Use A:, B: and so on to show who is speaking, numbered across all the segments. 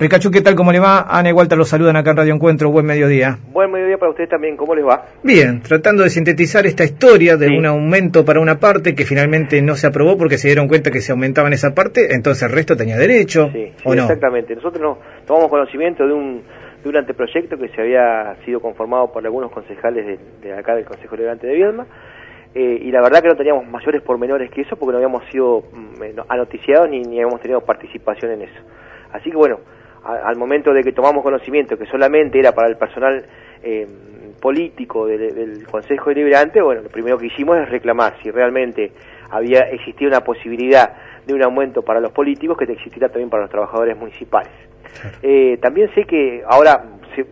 A: Ricachu, ¿qué tal? ¿Cómo le va? Ana y Walter los saludan acá en Radio Encuentro. Buen mediodía.
B: Buen mediodía para ustedes también. ¿Cómo les va?
A: Bien, tratando de sintetizar esta historia de un aumento para una parte que finalmente no se aprobó porque se dieron cuenta que se aumentaba en esa parte, entonces el resto tenía derecho.
B: Sí, ¿o no? exactamente. Nosotros no, tomamos conocimiento de un, de un anteproyecto que se había sido conformado por algunos concejales de, acá del Consejo Elegante de Viedma. Eh, y la verdad que no teníamos mayores pormenores que eso porque no habíamos sido mm, anoticiados ni, ni habíamos tenido participación en eso. Así que bueno, al momento de que tomamos conocimiento que solamente era para el personal eh, político del Consejo Deliberante, bueno, lo primero que hicimos es reclamar si realmente había existido una posibilidad de un aumento para los políticos que existiera también para los trabajadores municipales. Eh, también sé que ahora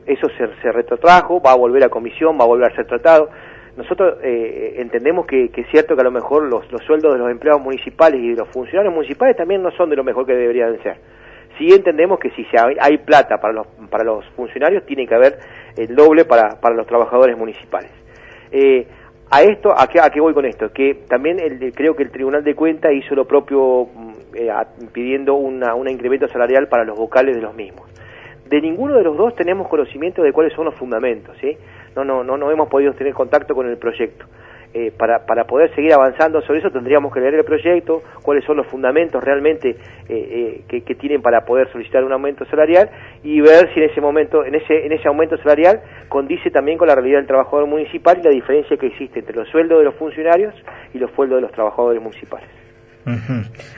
B: eso se, retrotrajo, va a volver a comisión, va a volver a ser tratado. Nosotros eh, entendemos que, es cierto que a lo mejor los, los sueldos de los empleados municipales y de los funcionarios municipales también no son de lo mejor que deberían ser sí entendemos que si hay plata para los, para los funcionarios, tiene que haber el doble para, para los trabajadores municipales. Eh, a esto, ¿a qué, ¿a qué voy con esto? Que también el, creo que el Tribunal de Cuentas hizo lo propio mm, eh, pidiendo una, un incremento salarial para los vocales de los mismos. De ninguno de los dos tenemos conocimiento de cuáles son los fundamentos. No, no, no, no hemos podido tener contacto con el proyecto. Eh, para, para poder seguir avanzando sobre eso tendríamos que leer el proyecto, cuáles son los fundamentos realmente eh, eh, que, tienen para poder solicitar un aumento salarial y ver si en ese momento, en ese, en ese aumento salarial condice también con la realidad del trabajador municipal y la diferencia que existe entre los sueldos de los funcionarios y los sueldos de los trabajadores municipales.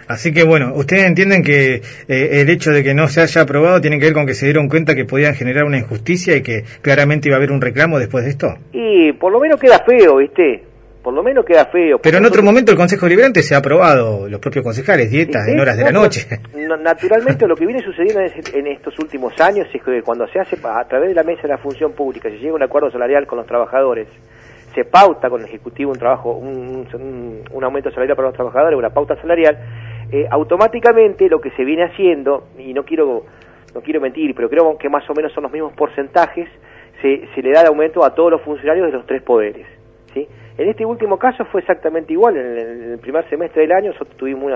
A: Así que bueno, ustedes entienden que el hecho de que no se haya aprobado tiene que ver con que se dieron cuenta que podían generar una injusticia y que claramente iba a haber un reclamo después de esto.
B: Y por lo menos queda feo, ¿viste? Por lo menos queda feo.
A: Pero en otro momento el Consejo Liberante se ha aprobado, los propios concejales, dietas en horas de la noche.
B: Naturalmente lo que viene sucediendo en estos últimos años es que cuando se hace a través de la mesa de la función pública, se llega a un acuerdo salarial con los trabajadores, se pauta con el Ejecutivo un trabajo, un, aumento salarial para los trabajadores, una pauta salarial, eh, automáticamente lo que se viene haciendo, y no quiero, no quiero mentir, pero creo que más o menos son los mismos porcentajes, se, se le da el aumento a todos los funcionarios de los tres poderes. ¿sí? En este último caso fue exactamente igual. En el, primer semestre del año nosotros tuvimos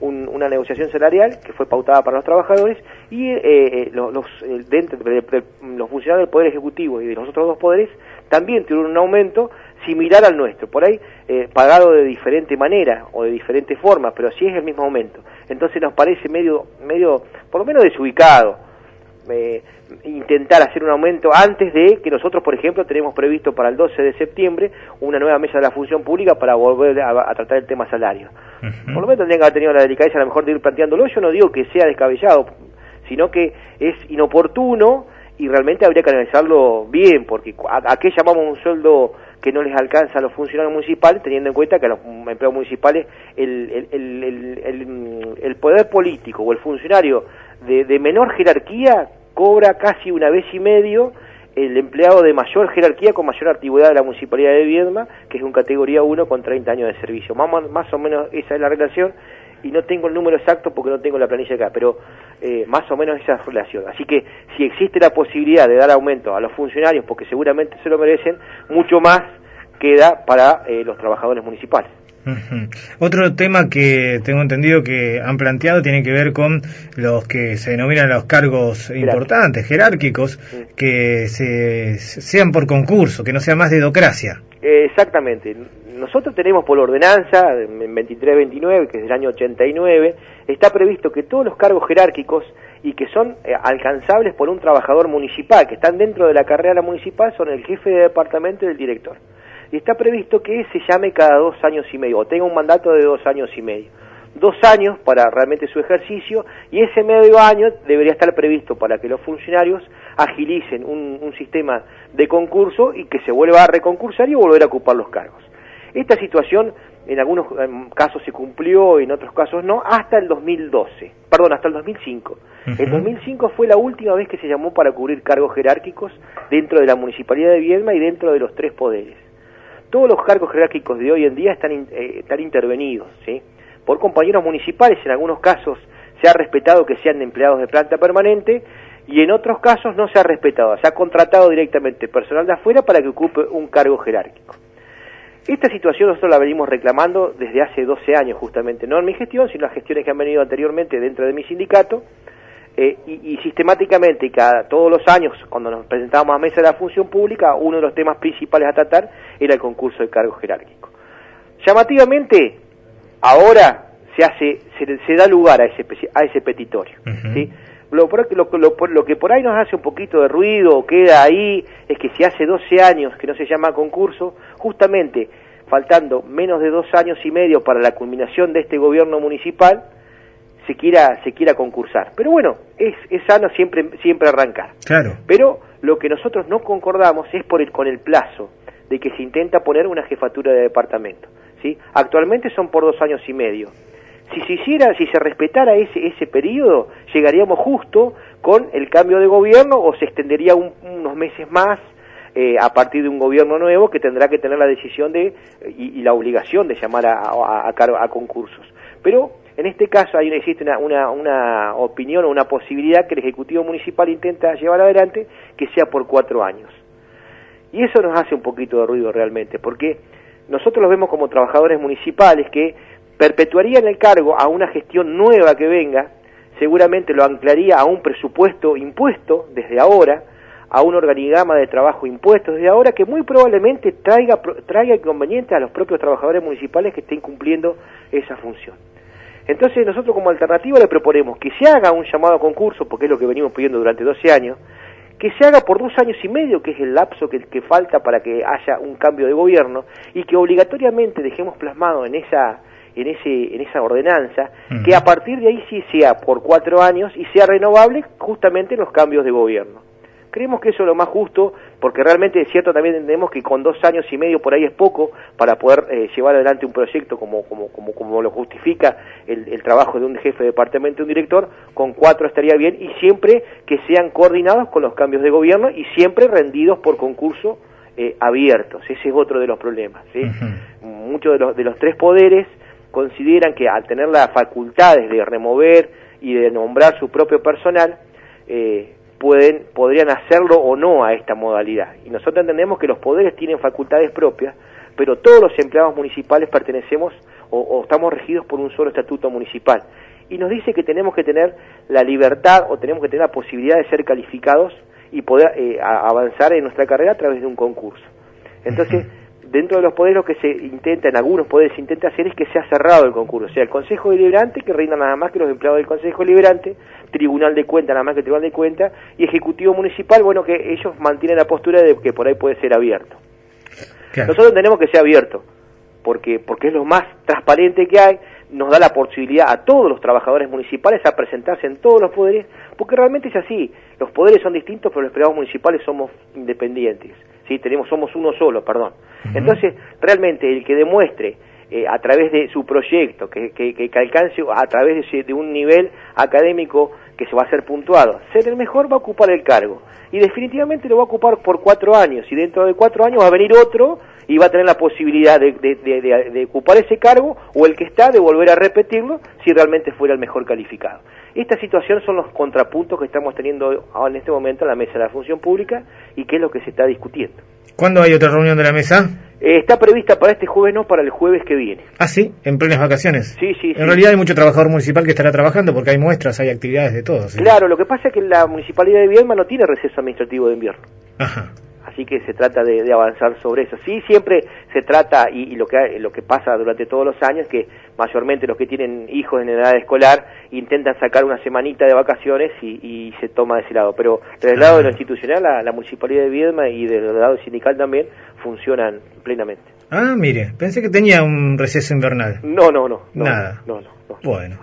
B: una, una negociación salarial que fue pautada para los trabajadores y eh, eh, los, los, dentro los funcionarios del Poder Ejecutivo y de los otros dos poderes también tuvieron un aumento similar al nuestro, por ahí eh, pagado de diferente manera o de diferente forma, pero sí es el mismo aumento. Entonces nos parece medio, medio por lo menos desubicado eh, intentar hacer un aumento antes de que nosotros, por ejemplo, tenemos previsto para el 12 de septiembre una nueva mesa de la función pública para volver a, tratar el tema salario. Por lo menos tendrían que haber tenido la delicadeza a lo mejor de ir planteándolo. Yo no digo que sea descabellado, sino que es inoportuno y realmente habría que analizarlo bien, porque ¿a, qué llamamos un sueldo que no les alcanza a los funcionarios municipales, teniendo en cuenta que a los empleados municipales el, el, el poder político o el funcionario de, menor jerarquía cobra casi una vez y medio el empleado de mayor jerarquía con mayor antigüedad de la Municipalidad de Viedma, que es un categoría 1 con 30 años de servicio. Más, o menos esa es la relación y no tengo el número exacto porque no tengo la planilla acá, pero eh, más o menos esa es la relación. Así que si existe la posibilidad de dar aumento a los funcionarios, porque seguramente se lo merecen, mucho más queda para eh, los trabajadores municipales.
A: Otro tema que tengo entendido que han planteado tiene que ver con los que se denominan los cargos importantes, jerárquicos, que se, sean por concurso, que no sea más dedocracia.
B: Exactamente. Nosotros tenemos por ordenanza, en 2329, que es del año 89, está previsto que todos los cargos jerárquicos y que son eh, alcanzables por un trabajador municipal, que están dentro de la carrera municipal, son el jefe de departamento y el director y está previsto que se llame cada dos años y medio, o tenga un mandato de dos años y medio. Dos años para realmente su ejercicio y ese medio año debería estar previsto para que los funcionarios agilicen un, un sistema de concurso y que se vuelva a reconcursar y volver a ocupar los cargos. Esta situación en algunos casos se cumplió, en otros casos no, hasta el 2012, perdón, hasta el 2005. El 2005 fue la última vez que se llamó para cubrir cargos jerárquicos dentro de la Municipalidad de Viedma y dentro de los tres poderes todos los cargos jerárquicos de hoy en día están, eh, están intervenidos, ¿sí? Por compañeros municipales, en algunos casos se ha respetado que sean empleados de planta permanente y en otros casos no se ha respetado, se ha contratado directamente personal de afuera para que ocupe un cargo jerárquico. Esta situación nosotros la venimos reclamando desde hace 12 años justamente, no en mi gestión, sino en las gestiones que han venido anteriormente dentro de mi sindicato, eh, y, sistemáticamente, cada todos los años, cuando nos presentábamos a mesa de la función pública, uno de los temas principales a tratar era el concurso de cargo jerárquico. Llamativamente, ahora se hace, se, da lugar a ese, a ese petitorio. ¿sí? Lo, lo, que por ahí nos hace un poquito de ruido queda ahí es que si hace 12 años que no se llama concurso, justamente faltando menos de dos años y medio para la culminación de este gobierno municipal, se quiera, se quiera concursar. Pero bueno, es, es sano siempre, siempre arrancar.
A: Claro.
B: Pero lo que nosotros no concordamos es por el, con el plazo de que se intenta poner una jefatura de departamento. ¿sí? Actualmente son por dos años y medio. Si se hiciera, si se respetara ese, ese periodo, llegaríamos justo con el cambio de gobierno o se extendería unos meses más eh, a partir de un gobierno nuevo que tendrá que tener la decisión de y, la obligación de llamar a, a, a, concursos. Pero en este caso hay, existe una, una, opinión o una posibilidad que el Ejecutivo Municipal intenta llevar adelante que sea por cuatro años. Y eso nos hace un poquito de ruido realmente, porque nosotros los vemos como trabajadores municipales que perpetuarían el cargo a una gestión nueva que venga, seguramente lo anclaría a un presupuesto impuesto desde ahora, a un organigrama de trabajo impuesto desde ahora que muy probablemente traiga, traiga inconvenientes a los propios trabajadores municipales que estén cumpliendo esa función. Entonces nosotros como alternativa le proponemos que se haga un llamado a concurso, porque es lo que venimos pidiendo durante 12 años, que se haga por dos años y medio, que es el lapso que, que falta para que haya un cambio de gobierno, y que obligatoriamente dejemos plasmado en esa en, ese, en esa ordenanza, que a partir de ahí sí sea por cuatro años y sea renovable justamente los cambios de gobierno. Creemos que eso es lo más justo, porque realmente es cierto también entendemos que con dos años y medio por ahí es poco para poder eh, llevar adelante un proyecto como, como, como, como lo justifica el, el, trabajo de un jefe de departamento, un director, con cuatro estaría bien y siempre que sean coordinados con los cambios de gobierno y siempre rendidos por concurso eh, abiertos. Ese es otro de los problemas. ¿sí? Muchos de los, de los tres poderes consideran que al tener las facultades de remover y de nombrar su propio personal, eh, pueden, podrían hacerlo o no a esta modalidad. Y nosotros entendemos que los poderes tienen facultades propias, pero todos los empleados municipales pertenecemos o, estamos regidos por un solo estatuto municipal. Y nos dice que tenemos que tener la libertad o tenemos que tener la posibilidad de ser calificados y poder eh, avanzar en nuestra carrera a través de un concurso. Entonces, dentro de los poderes lo que se intenta, en algunos poderes se intenta hacer es que sea cerrado el concurso, o sea, el Consejo Deliberante, que reina nada más que los empleados del Consejo Deliberante, Tribunal de Cuenta, nada más que Tribunal de Cuenta, y Ejecutivo Municipal, bueno, que ellos mantienen la postura de que por ahí puede ser abierto. Nosotros tenemos que sea abierto, porque, porque es lo más transparente que hay, nos da la posibilidad a todos los trabajadores municipales a presentarse en todos los poderes, porque realmente es así, los poderes son distintos, pero los empleados municipales somos independientes. ¿Sí? Tenemos, somos uno solo, perdón. Entonces, realmente el que demuestre eh, a través de su proyecto, que, que, que alcance a través de, de, un nivel académico que se va a ser puntuado, ser el mejor va a ocupar el cargo. Y definitivamente lo va a ocupar por cuatro años, y dentro de cuatro años va a venir otro y va a tener la posibilidad de, de, de, ocupar ese cargo o el que está de volver a repetirlo si realmente fuera el mejor calificado. Esta situación son los contrapuntos que estamos teniendo en este momento en la mesa de la función pública y que es lo que se está discutiendo.
A: ¿Cuándo hay otra reunión de la mesa?
B: Eh, está prevista para este jueves, no para el jueves que viene.
A: Ah, sí, en plenas vacaciones.
B: Sí, sí.
A: En realidad hay mucho trabajador municipal que estará trabajando porque hay muestras, hay actividades de todos.
B: Claro, lo que pasa es que la municipalidad de Viedma no tiene receso administrativo de invierno.
A: Ajá
B: así que se trata de, avanzar sobre eso. Sí, siempre se trata, y, lo, que, lo que pasa durante todos los años, que mayormente los que tienen hijos en edad escolar intentan sacar una semanita de vacaciones y, se toma de ese lado. Pero desde el lado de lo institucional, la, Municipalidad de Viedma y del lado sindical también funcionan plenamente.
A: Ah, mire, pensé que tenía un receso invernal.
B: No, no, no.
A: Nada.
B: No, no.
A: bueno.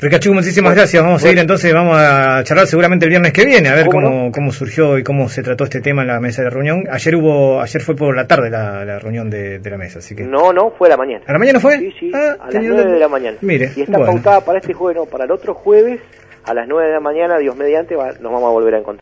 A: Ricachu, muchísimas gracias. Vamos a seguir entonces, vamos a charlar seguramente el viernes que viene, a ver cómo, cómo, surgió y cómo se trató este tema en la mesa de reunión. Ayer hubo, ayer fue por la tarde la, reunión de, la mesa, así que...
B: No, no, fue a la mañana.
A: ¿A la mañana fue?
B: Sí, sí, ah, a las nueve de la mañana.
A: Mire,
B: Y está pautada para este jueves, no, para el otro jueves, a las nueve de la mañana, Dios mediante, nos vamos a volver a encontrar.